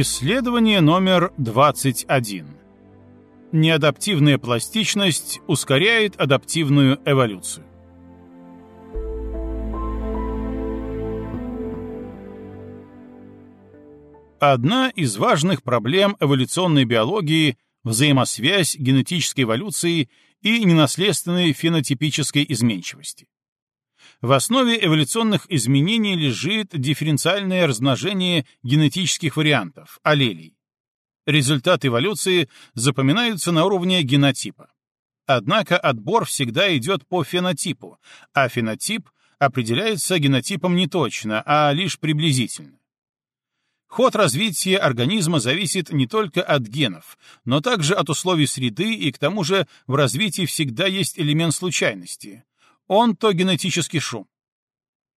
Исследование номер 21. Неадаптивная пластичность ускоряет адаптивную эволюцию. Одна из важных проблем эволюционной биологии — взаимосвязь генетической эволюции и ненаследственной фенотипической изменчивости. В основе эволюционных изменений лежит дифференциальное размножение генетических вариантов, аллелей. Результаты эволюции запоминаются на уровне генотипа. Однако отбор всегда идет по фенотипу, а фенотип определяется генотипом не точно, а лишь приблизительно. Ход развития организма зависит не только от генов, но также от условий среды, и к тому же в развитии всегда есть элемент случайности, Онтогенетический шум.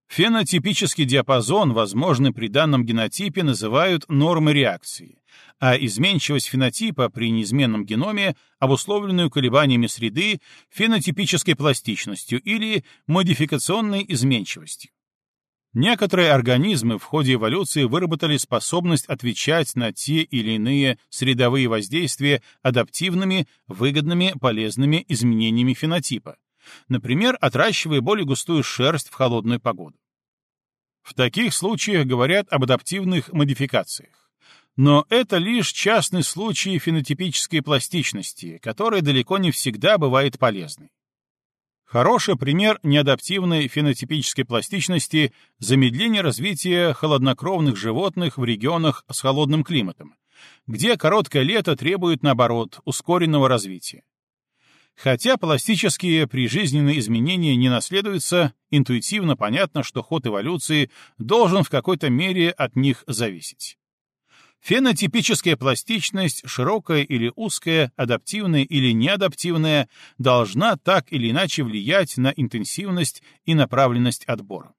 Фенотипический диапазон, возможный при данном генотипе, называют нормой реакции, а изменчивость фенотипа при неизменном геноме, обусловленную колебаниями среды, фенотипической пластичностью или модификационной изменчивостью. Некоторые организмы в ходе эволюции выработали способность отвечать на те или иные средовые воздействия адаптивными, выгодными, полезными изменениями фенотипа, например, отращивая более густую шерсть в холодную погоду. В таких случаях говорят об адаптивных модификациях. Но это лишь частный случай фенотипической пластичности, которая далеко не всегда бывает полезной. Хороший пример неадаптивной фенотипической пластичности — замедление развития холоднокровных животных в регионах с холодным климатом, где короткое лето требует, наоборот, ускоренного развития. Хотя пластические прижизненные изменения не наследуются, интуитивно понятно, что ход эволюции должен в какой-то мере от них зависеть. Фенотипическая пластичность, широкая или узкая, адаптивная или неадаптивная, должна так или иначе влиять на интенсивность и направленность отбора.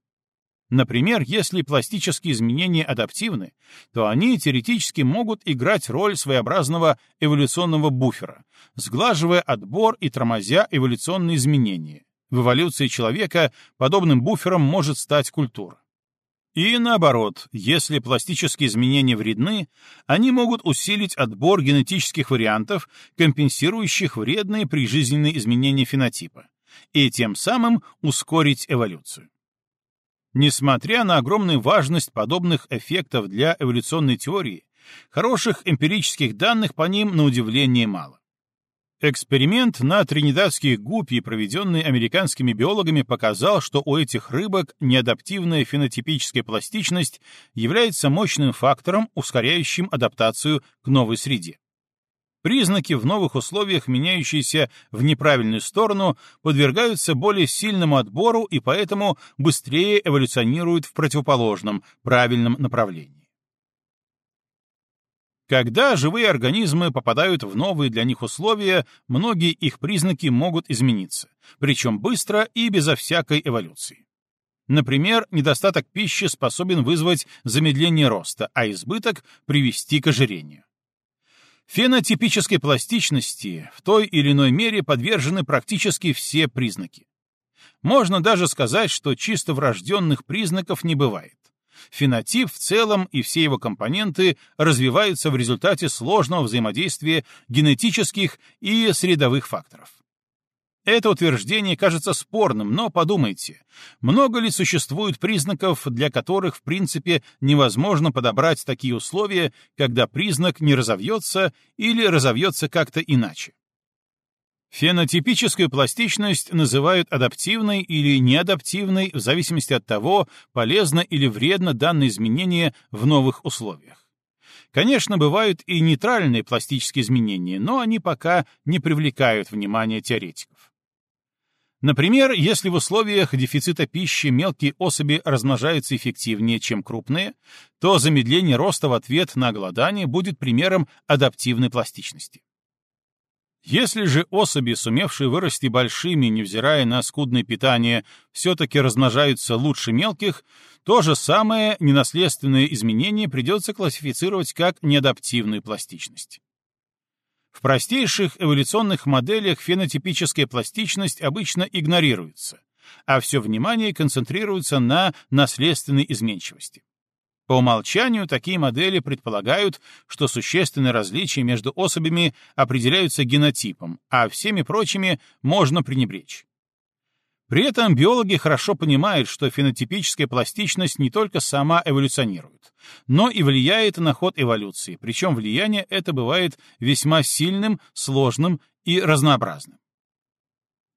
Например, если пластические изменения адаптивны, то они теоретически могут играть роль своеобразного эволюционного буфера, сглаживая отбор и тормозя эволюционные изменения. В эволюции человека подобным буфером может стать культура. И наоборот, если пластические изменения вредны, они могут усилить отбор генетических вариантов, компенсирующих вредные прижизненные изменения фенотипа, и тем самым ускорить эволюцию. Несмотря на огромную важность подобных эффектов для эволюционной теории, хороших эмпирических данных по ним на удивление мало. Эксперимент на тринидадских гуппи, проведенный американскими биологами, показал, что у этих рыбок неадаптивная фенотипическая пластичность является мощным фактором, ускоряющим адаптацию к новой среде. Признаки в новых условиях, меняющиеся в неправильную сторону, подвергаются более сильному отбору и поэтому быстрее эволюционируют в противоположном, правильном направлении. Когда живые организмы попадают в новые для них условия, многие их признаки могут измениться, причем быстро и безо всякой эволюции. Например, недостаток пищи способен вызвать замедление роста, а избыток — привести к ожирению. Фенотипической пластичности в той или иной мере подвержены практически все признаки. Можно даже сказать, что чисто врожденных признаков не бывает. Фенотип в целом и все его компоненты развиваются в результате сложного взаимодействия генетических и средовых факторов. Это утверждение кажется спорным, но подумайте, много ли существует признаков, для которых в принципе невозможно подобрать такие условия, когда признак не разовьется или разовьется как-то иначе? Фенотипическую пластичность называют адаптивной или неадаптивной в зависимости от того, полезно или вредно данное изменение в новых условиях. Конечно, бывают и нейтральные пластические изменения, но они пока не привлекают внимания теоретиков. Например, если в условиях дефицита пищи мелкие особи размножаются эффективнее, чем крупные, то замедление роста в ответ на голодание будет примером адаптивной пластичности. Если же особи, сумевшие вырасти большими, невзирая на скудное питание, все-таки размножаются лучше мелких, то же самое ненаследственное изменение придется классифицировать как неадаптивную пластичность. В простейших эволюционных моделях фенотипическая пластичность обычно игнорируется, а все внимание концентрируется на наследственной изменчивости. По умолчанию такие модели предполагают, что существенные различия между особями определяются генотипом, а всеми прочими можно пренебречь. При этом биологи хорошо понимают, что фенотипическая пластичность не только сама эволюционирует, но и влияет на ход эволюции, причем влияние это бывает весьма сильным, сложным и разнообразным.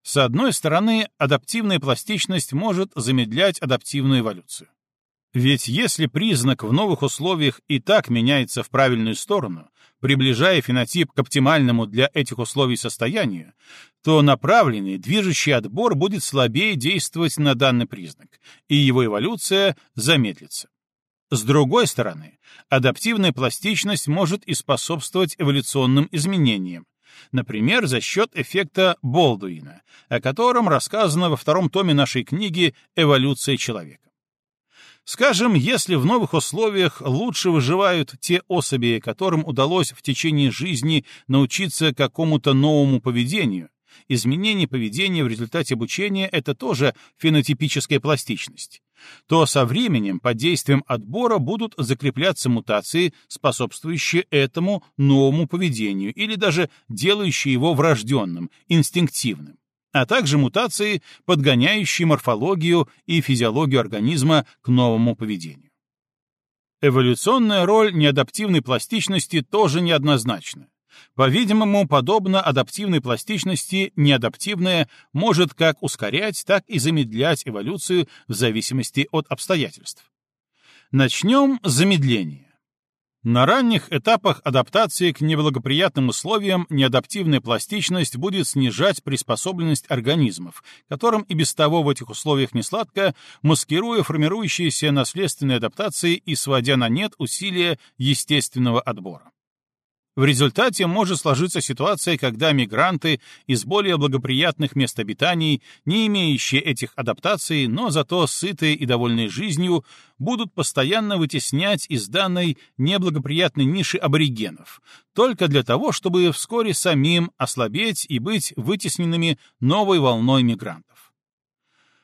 С одной стороны, адаптивная пластичность может замедлять адаптивную эволюцию. Ведь если признак в новых условиях и так меняется в правильную сторону, приближая фенотип к оптимальному для этих условий состоянию, то направленный, движущий отбор будет слабее действовать на данный признак, и его эволюция замедлится. С другой стороны, адаптивная пластичность может и способствовать эволюционным изменениям, например, за счет эффекта Болдуина, о котором рассказано во втором томе нашей книги «Эволюция человека». Скажем, если в новых условиях лучше выживают те особи, которым удалось в течение жизни научиться какому-то новому поведению, изменение поведения в результате обучения — это тоже фенотипическая пластичность, то со временем под действием отбора будут закрепляться мутации, способствующие этому новому поведению или даже делающие его врожденным, инстинктивным а также мутации, подгоняющие морфологию и физиологию организма к новому поведению. Эволюционная роль неадаптивной пластичности тоже неоднозначна. По-видимому, подобно адаптивной пластичности, неадаптивная может как ускорять, так и замедлять эволюцию в зависимости от обстоятельств. Начнем с замедления. На ранних этапах адаптации к неблагоприятным условиям неадаптивная пластичность будет снижать приспособленность организмов, которым и без того в этих условиях несладко, маскируя формирующиеся наследственные адаптации и сводя на нет усилия естественного отбора. В результате может сложиться ситуация, когда мигранты из более благоприятных мест обитаний, не имеющие этих адаптаций, но зато сытые и довольные жизнью, будут постоянно вытеснять из данной неблагоприятной ниши аборигенов, только для того, чтобы вскоре самим ослабеть и быть вытесненными новой волной мигрантов.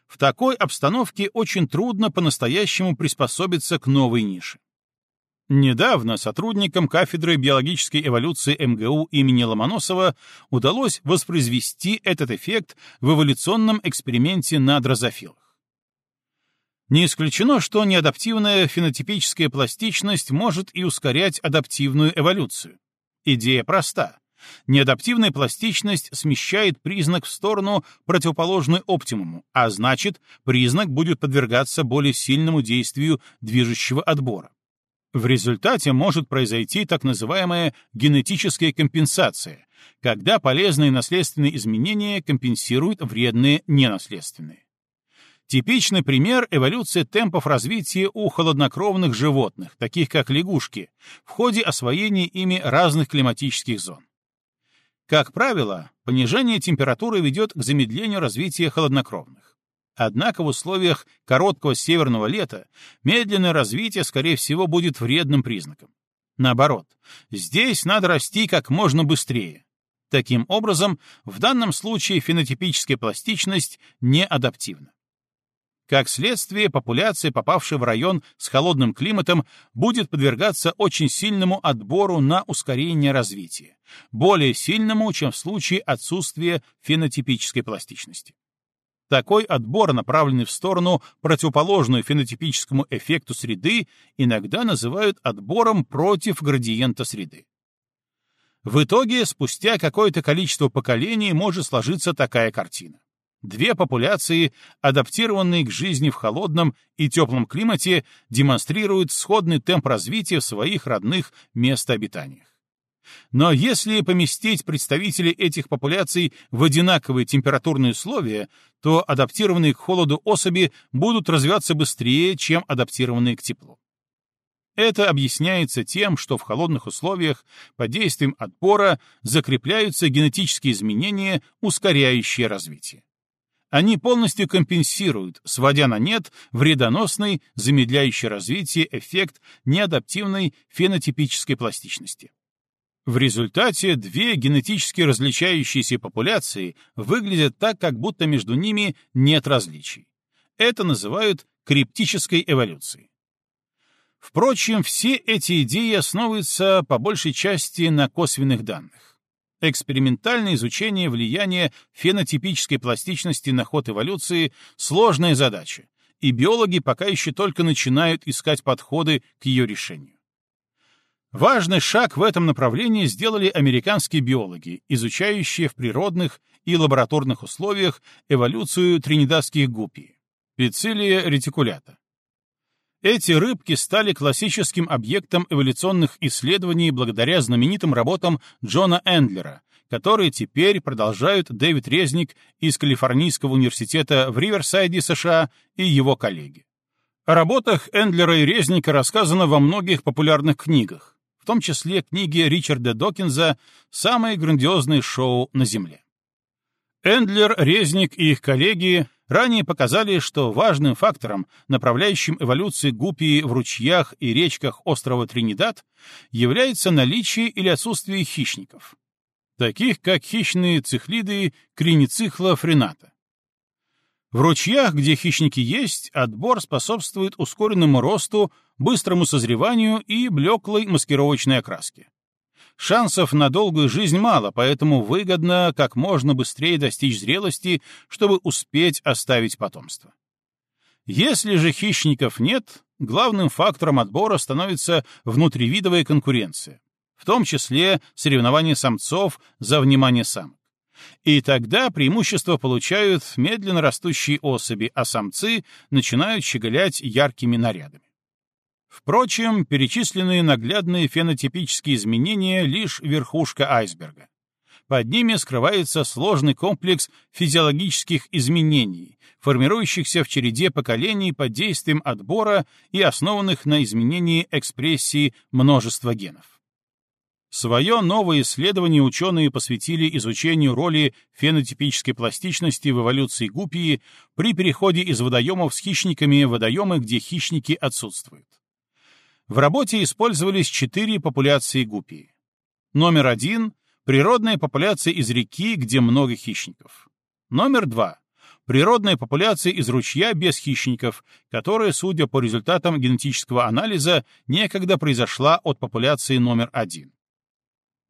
В такой обстановке очень трудно по-настоящему приспособиться к новой нише. Недавно сотрудникам кафедры биологической эволюции МГУ имени Ломоносова удалось воспроизвести этот эффект в эволюционном эксперименте на дрозофилах. Не исключено, что неадаптивная фенотипическая пластичность может и ускорять адаптивную эволюцию. Идея проста. Неадаптивная пластичность смещает признак в сторону, противоположную оптимуму, а значит, признак будет подвергаться более сильному действию движущего отбора. В результате может произойти так называемая генетическая компенсация, когда полезные наследственные изменения компенсируют вредные ненаследственные. Типичный пример — эволюция темпов развития у холоднокровных животных, таких как лягушки, в ходе освоения ими разных климатических зон. Как правило, понижение температуры ведет к замедлению развития холоднокровных. Однако в условиях короткого северного лета медленное развитие, скорее всего, будет вредным признаком. Наоборот, здесь надо расти как можно быстрее. Таким образом, в данном случае фенотипическая пластичность не адаптивна. Как следствие, популяция, попавшая в район с холодным климатом, будет подвергаться очень сильному отбору на ускорение развития, более сильному, чем в случае отсутствия фенотипической пластичности. Такой отбор, направленный в сторону, противоположную фенотипическому эффекту среды, иногда называют отбором против градиента среды. В итоге, спустя какое-то количество поколений может сложиться такая картина. Две популяции, адаптированные к жизни в холодном и теплом климате, демонстрируют сходный темп развития в своих родных местообитаниях. Но если поместить представителей этих популяций в одинаковые температурные условия, то адаптированные к холоду особи будут развиваться быстрее, чем адаптированные к теплу. Это объясняется тем, что в холодных условиях под действием отпора закрепляются генетические изменения, ускоряющие развитие. Они полностью компенсируют, сводя на нет вредоносный, замедляющий развитие эффект неадаптивной фенотипической пластичности. В результате две генетически различающиеся популяции выглядят так, как будто между ними нет различий. Это называют криптической эволюцией. Впрочем, все эти идеи основываются по большей части на косвенных данных. Экспериментальное изучение влияния фенотипической пластичности на ход эволюции — сложная задача, и биологи пока еще только начинают искать подходы к ее решению. Важный шаг в этом направлении сделали американские биологи, изучающие в природных и лабораторных условиях эволюцию тринидадских гуппи, Пицилия ретикулята. Эти рыбки стали классическим объектом эволюционных исследований благодаря знаменитым работам Джона Эндлера, которые теперь продолжают Дэвид Резник из Калифорнийского университета в Риверсайде, США, и его коллеги. О работах Эндлера и Резника рассказано во многих популярных книгах, в том числе книги Ричарда Докинза «Самое грандиозное шоу на Земле». Эндлер, Резник и их коллеги ранее показали, что важным фактором, направляющим эволюцию гупии в ручьях и речках острова Тринидад, является наличие или отсутствие хищников, таких как хищные цихлиды криницихла френата. В ручьях, где хищники есть, отбор способствует ускоренному росту, быстрому созреванию и блеклой маскировочной окраске. Шансов на долгую жизнь мало, поэтому выгодно как можно быстрее достичь зрелости, чтобы успеть оставить потомство. Если же хищников нет, главным фактором отбора становится внутривидовая конкуренция, в том числе соревнования самцов за внимание самок. И тогда преимущество получают медленно растущие особи, а самцы начинают щеголять яркими нарядами. Впрочем, перечисленные наглядные фенотипические изменения — лишь верхушка айсберга. Под ними скрывается сложный комплекс физиологических изменений, формирующихся в череде поколений под действием отбора и основанных на изменении экспрессии множества генов. Свое новое исследование ученые посвятили изучению роли фенотипической пластичности в эволюции гупии при переходе из водоемов с хищниками в водоемы, где хищники отсутствуют. В работе использовались четыре популяции гупии. Номер один — природная популяция из реки, где много хищников. Номер два — природная популяция из ручья без хищников, которая, судя по результатам генетического анализа, некогда произошла от популяции номер один.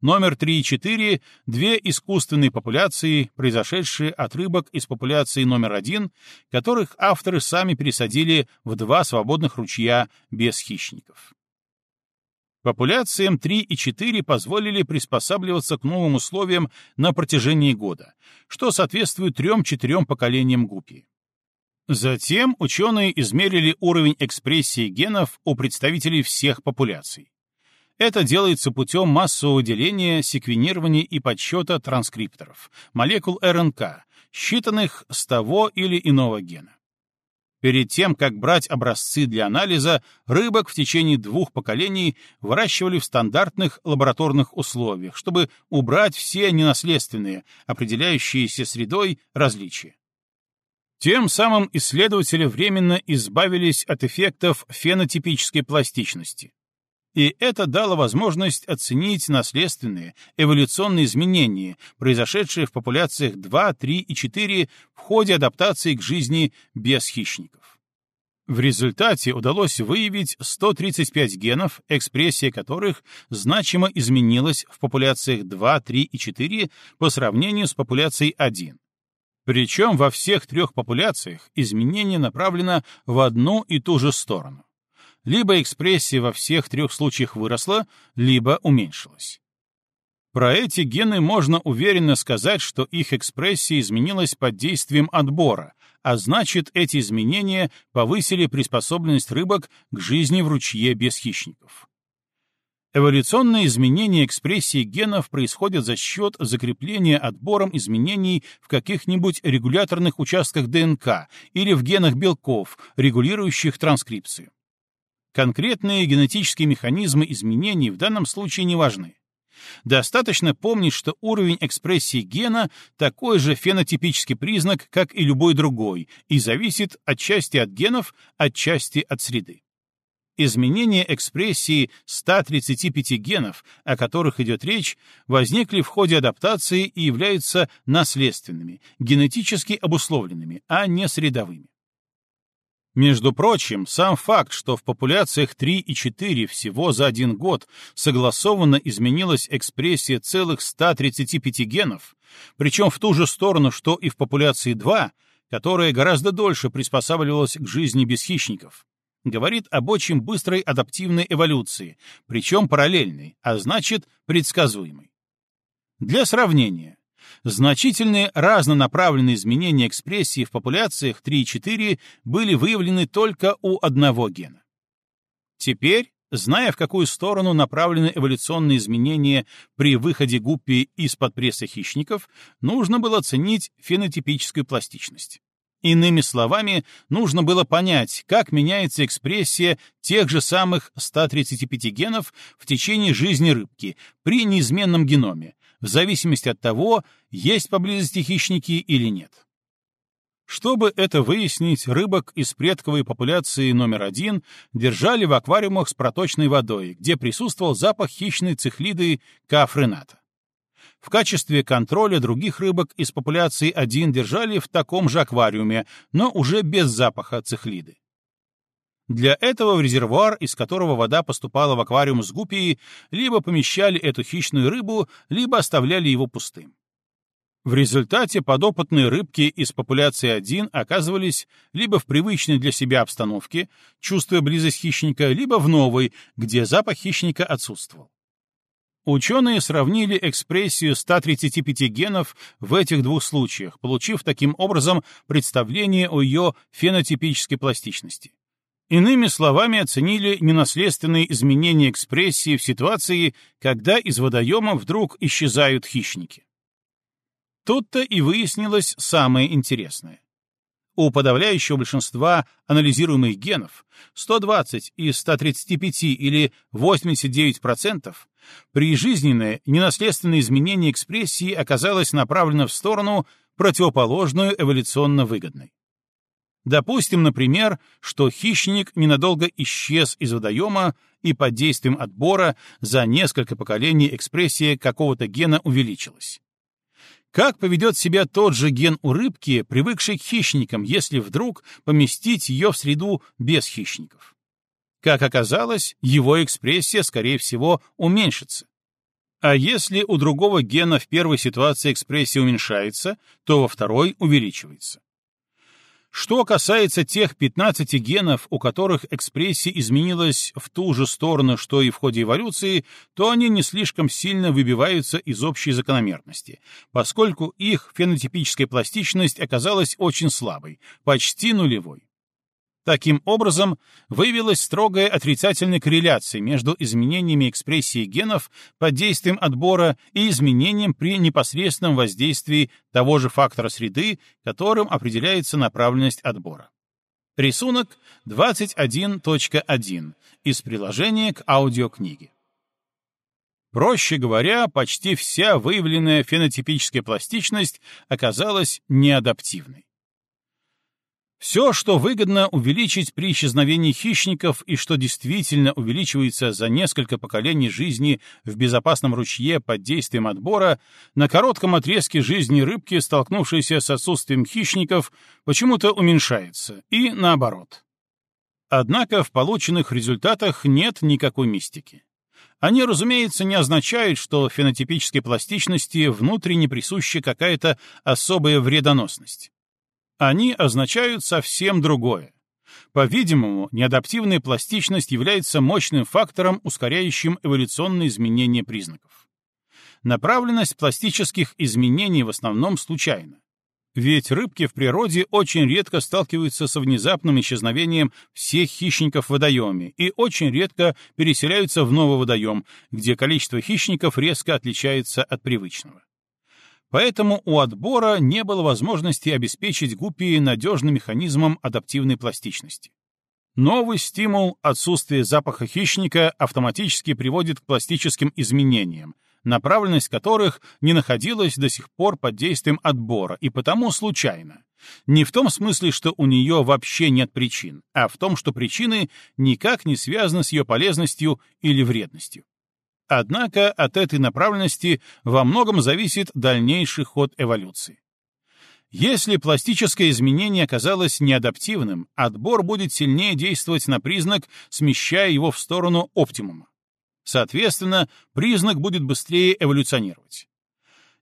Номер 3 и 4 — две искусственные популяции, произошедшие от рыбок из популяции номер 1, которых авторы сами пересадили в два свободных ручья без хищников. Популяциям 3 и 4 позволили приспосабливаться к новым условиям на протяжении года, что соответствует трем-четырем поколениям гупи. Затем ученые измерили уровень экспрессии генов у представителей всех популяций. Это делается путем массового деления, секвенирования и подсчета транскрипторов, молекул РНК, считанных с того или иного гена. Перед тем, как брать образцы для анализа, рыбок в течение двух поколений выращивали в стандартных лабораторных условиях, чтобы убрать все ненаследственные, определяющиеся средой, различия. Тем самым исследователи временно избавились от эффектов фенотипической пластичности и это дало возможность оценить наследственные эволюционные изменения, произошедшие в популяциях 2, 3 и 4 в ходе адаптации к жизни без хищников. В результате удалось выявить 135 генов, экспрессия которых значимо изменилась в популяциях 2, 3 и 4 по сравнению с популяцией 1. Причем во всех трех популяциях изменение направлено в одну и ту же сторону либо экспрессия во всех трех случаях выросла, либо уменьшилась. Про эти гены можно уверенно сказать, что их экспрессия изменилась под действием отбора, а значит, эти изменения повысили приспособленность рыбок к жизни в ручье без хищников. Эволюционные изменения экспрессии генов происходят за счет закрепления отбором изменений в каких-нибудь регуляторных участках ДНК или в генах белков, регулирующих транскрипцию. Конкретные генетические механизмы изменений в данном случае не важны. Достаточно помнить, что уровень экспрессии гена такой же фенотипический признак, как и любой другой, и зависит отчасти от генов, отчасти от среды. Изменения экспрессии 135 генов, о которых идет речь, возникли в ходе адаптации и являются наследственными, генетически обусловленными, а не средовыми. Между прочим, сам факт, что в популяциях 3 и 4 всего за один год согласованно изменилась экспрессия целых 135 генов, причем в ту же сторону, что и в популяции 2, которая гораздо дольше приспосабливалась к жизни без хищников, говорит об очень быстрой адаптивной эволюции, причем параллельной, а значит предсказуемой. Для сравнения, Значительные разнонаправленные изменения экспрессии в популяциях 3 и 4 были выявлены только у одного гена. Теперь, зная, в какую сторону направлены эволюционные изменения при выходе гуппи из-под пресса хищников, нужно было оценить фенотипическую пластичность. Иными словами, нужно было понять, как меняется экспрессия тех же самых 135 генов в течение жизни рыбки при неизменном геноме, в зависимости от того, есть поблизости хищники или нет. Чтобы это выяснить, рыбок из предковой популяции номер один держали в аквариумах с проточной водой, где присутствовал запах хищной цихлиды кафрената. В качестве контроля других рыбок из популяции 1 держали в таком же аквариуме, но уже без запаха цихлиды. Для этого в резервуар, из которого вода поступала в аквариум с гупией, либо помещали эту хищную рыбу, либо оставляли его пустым. В результате подопытные рыбки из популяции 1 оказывались либо в привычной для себя обстановке, чувствуя близость хищника, либо в новой, где запах хищника отсутствовал. Ученые сравнили экспрессию 135 генов в этих двух случаях, получив таким образом представление о ее фенотипической пластичности. Иными словами, оценили ненаследственные изменения экспрессии в ситуации, когда из водоема вдруг исчезают хищники. Тут-то и выяснилось самое интересное. У подавляющего большинства анализируемых генов 120 из 135 или 89% прижизненное ненаследственное изменение экспрессии оказалось направлено в сторону, противоположную эволюционно выгодной. Допустим, например, что хищник ненадолго исчез из водоема, и под действием отбора за несколько поколений экспрессия какого-то гена увеличилась. Как поведет себя тот же ген у рыбки, привыкшей к хищникам, если вдруг поместить ее в среду без хищников? Как оказалось, его экспрессия, скорее всего, уменьшится. А если у другого гена в первой ситуации экспрессия уменьшается, то во второй увеличивается. Что касается тех 15 генов, у которых экспрессия изменилась в ту же сторону, что и в ходе эволюции, то они не слишком сильно выбиваются из общей закономерности, поскольку их фенотипическая пластичность оказалась очень слабой, почти нулевой. Таким образом, выявилась строгая отрицательная корреляция между изменениями экспрессии генов под действием отбора и изменением при непосредственном воздействии того же фактора среды, которым определяется направленность отбора. Рисунок 21.1 из приложения к аудиокниге. Проще говоря, почти вся выявленная фенотипическая пластичность оказалась неадаптивной. Все, что выгодно увеличить при исчезновении хищников и что действительно увеличивается за несколько поколений жизни в безопасном ручье под действием отбора, на коротком отрезке жизни рыбки, столкнувшейся с отсутствием хищников, почему-то уменьшается, и наоборот. Однако в полученных результатах нет никакой мистики. Они, разумеется, не означают, что фенотипической пластичности внутренне присуща какая-то особая вредоносность. Они означают совсем другое. По-видимому, неадаптивная пластичность является мощным фактором, ускоряющим эволюционные изменения признаков. Направленность пластических изменений в основном случайна. Ведь рыбки в природе очень редко сталкиваются со внезапным исчезновением всех хищников в водоеме и очень редко переселяются в новый водоем, где количество хищников резко отличается от привычного. Поэтому у отбора не было возможности обеспечить гуппии надежным механизмом адаптивной пластичности. Новый стимул, отсутствие запаха хищника, автоматически приводит к пластическим изменениям, направленность которых не находилась до сих пор под действием отбора и потому случайно. Не в том смысле, что у нее вообще нет причин, а в том, что причины никак не связаны с ее полезностью или вредностью. Однако от этой направленности во многом зависит дальнейший ход эволюции. Если пластическое изменение оказалось неадаптивным, отбор будет сильнее действовать на признак, смещая его в сторону оптимума. Соответственно, признак будет быстрее эволюционировать.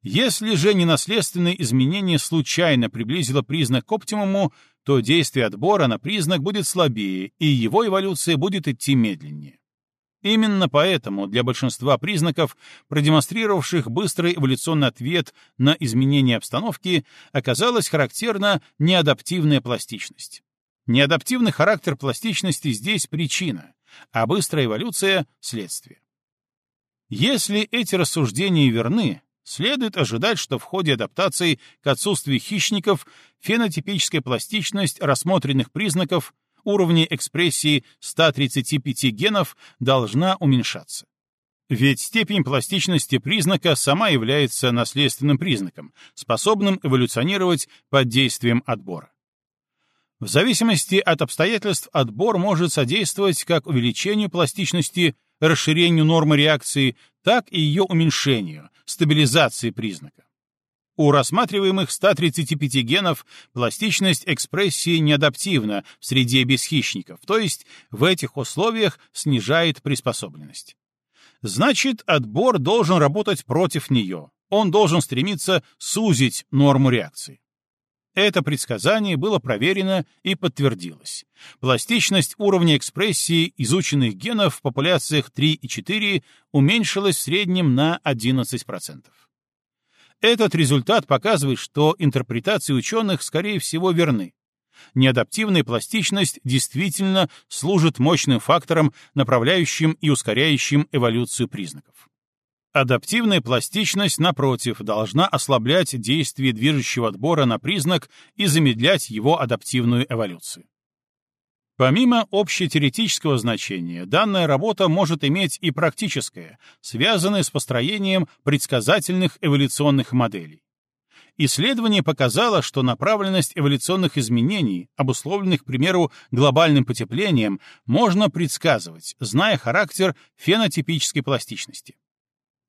Если же ненаследственное изменение случайно приблизило признак к оптимуму, то действие отбора на признак будет слабее, и его эволюция будет идти медленнее. Именно поэтому для большинства признаков, продемонстрировавших быстрый эволюционный ответ на изменение обстановки, оказалась характерна неадаптивная пластичность. Неадаптивный характер пластичности здесь причина, а быстрая эволюция — следствие. Если эти рассуждения верны, следует ожидать, что в ходе адаптации к отсутствию хищников фенотипическая пластичность рассмотренных признаков уровне экспрессии 135 генов должна уменьшаться. Ведь степень пластичности признака сама является наследственным признаком, способным эволюционировать под действием отбора. В зависимости от обстоятельств отбор может содействовать как увеличению пластичности, расширению нормы реакции, так и ее уменьшению, стабилизации признака. У рассматриваемых 135 генов пластичность экспрессии неадаптивна в среде без хищников, то есть в этих условиях снижает приспособленность. Значит, отбор должен работать против нее. Он должен стремиться сузить норму реакции. Это предсказание было проверено и подтвердилось. Пластичность уровня экспрессии изученных генов в популяциях 3 и 4 уменьшилась в среднем на 11%. Этот результат показывает, что интерпретации ученых, скорее всего, верны. Неадаптивная пластичность действительно служит мощным фактором, направляющим и ускоряющим эволюцию признаков. Адаптивная пластичность, напротив, должна ослаблять действие движущего отбора на признак и замедлять его адаптивную эволюцию. Помимо общетеоретического значения, данная работа может иметь и практическое, связанное с построением предсказательных эволюционных моделей. Исследование показало, что направленность эволюционных изменений, обусловленных, к примеру, глобальным потеплением, можно предсказывать, зная характер фенотипической пластичности.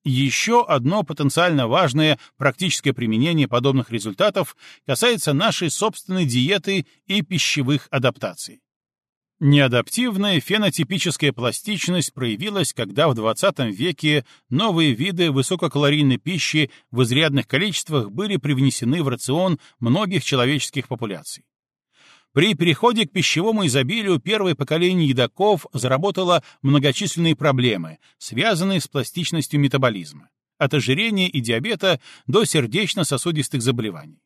Еще одно потенциально важное практическое применение подобных результатов касается нашей собственной диеты и пищевых адаптаций. Неадаптивная фенотипическая пластичность проявилась, когда в 20 веке новые виды высококалорийной пищи в изрядных количествах были привнесены в рацион многих человеческих популяций. При переходе к пищевому изобилию первое поколение едоков заработало многочисленные проблемы, связанные с пластичностью метаболизма, от ожирения и диабета до сердечно-сосудистых заболеваний.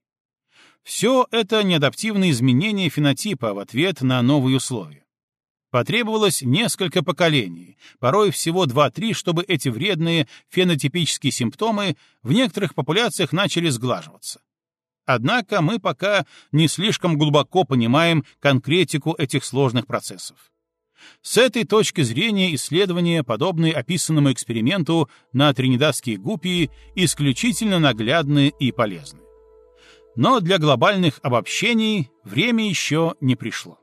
Все это неадаптивные изменения фенотипа в ответ на новые условия. Потребовалось несколько поколений, порой всего 2-3, чтобы эти вредные фенотипические симптомы в некоторых популяциях начали сглаживаться. Однако мы пока не слишком глубоко понимаем конкретику этих сложных процессов. С этой точки зрения исследования, подобные описанному эксперименту на тринидадские гупии, исключительно наглядны и полезны. Но для глобальных обобщений время еще не пришло.